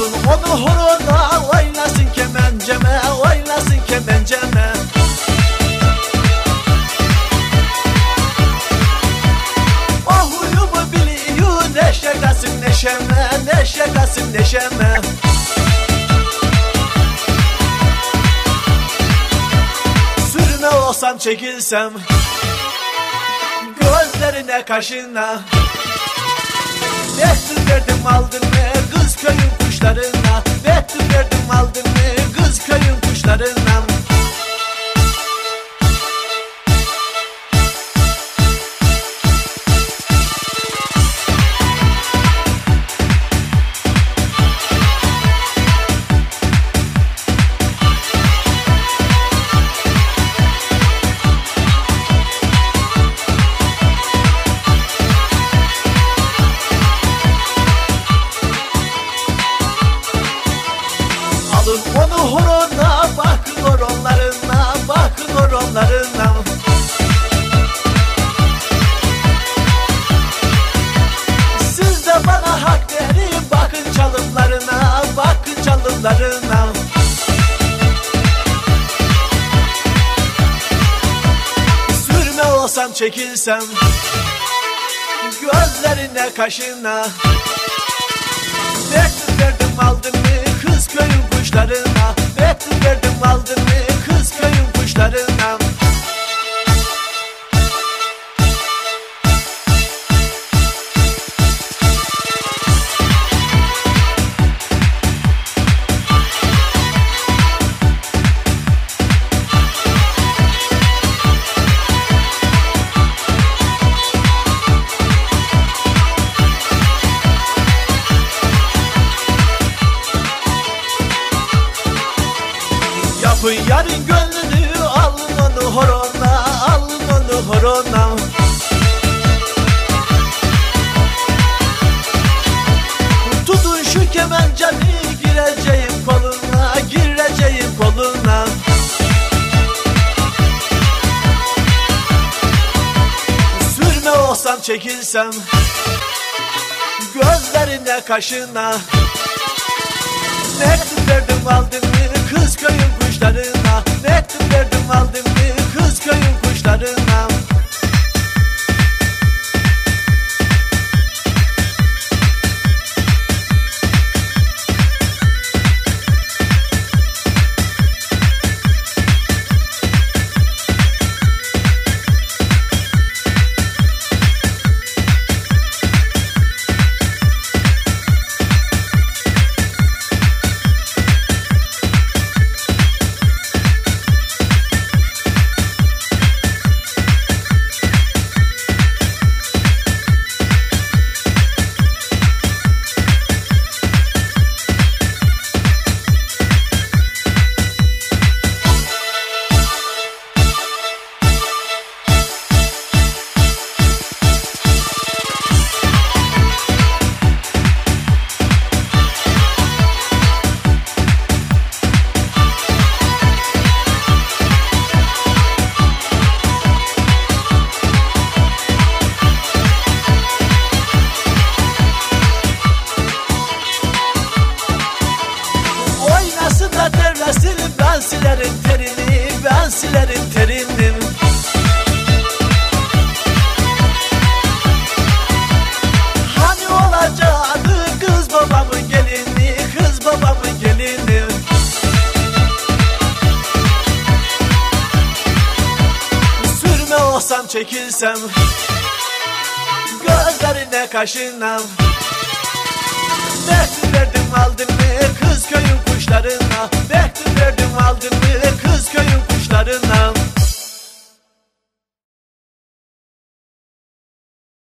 olsun Onun horona oynasın kemenceme Oynasın kemenceme Oh huyumu biliyor neşe kasım neşeme Neşe kasım neşeme. Sürüne olsam çekilsem Gözlerine kaşına. Destur verdim çekilsem Gözlerine kaşına Mektup verdim aldın mı kız köyün kuşlarına Mektup verdim aldın mı Yapın yarın gönlünü alın onu horona alın horona. Tutun şu kemencemi gireceğim koluna gireceğim koluna. Sürme olsam çekilsem Gözlerine kaşına. Mektup devresin ben silerim terini ben silerim terini. Hani olacaktı kız babamın gelini kız babamın gelini? Sürme olsam çekilsem Gözlerine kaşınam. Mektup verdim aldın mı kız köyün kuşlarına